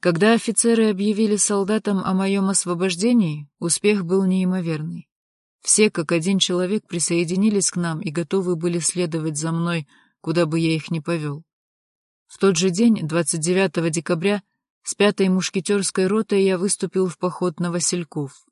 Когда офицеры объявили солдатам о моем освобождении, успех был неимоверный. Все, как один человек, присоединились к нам и готовы были следовать за мной, куда бы я их ни повел. В тот же день, 29 декабря, с пятой мушкетерской ротой я выступил в поход на Васильков.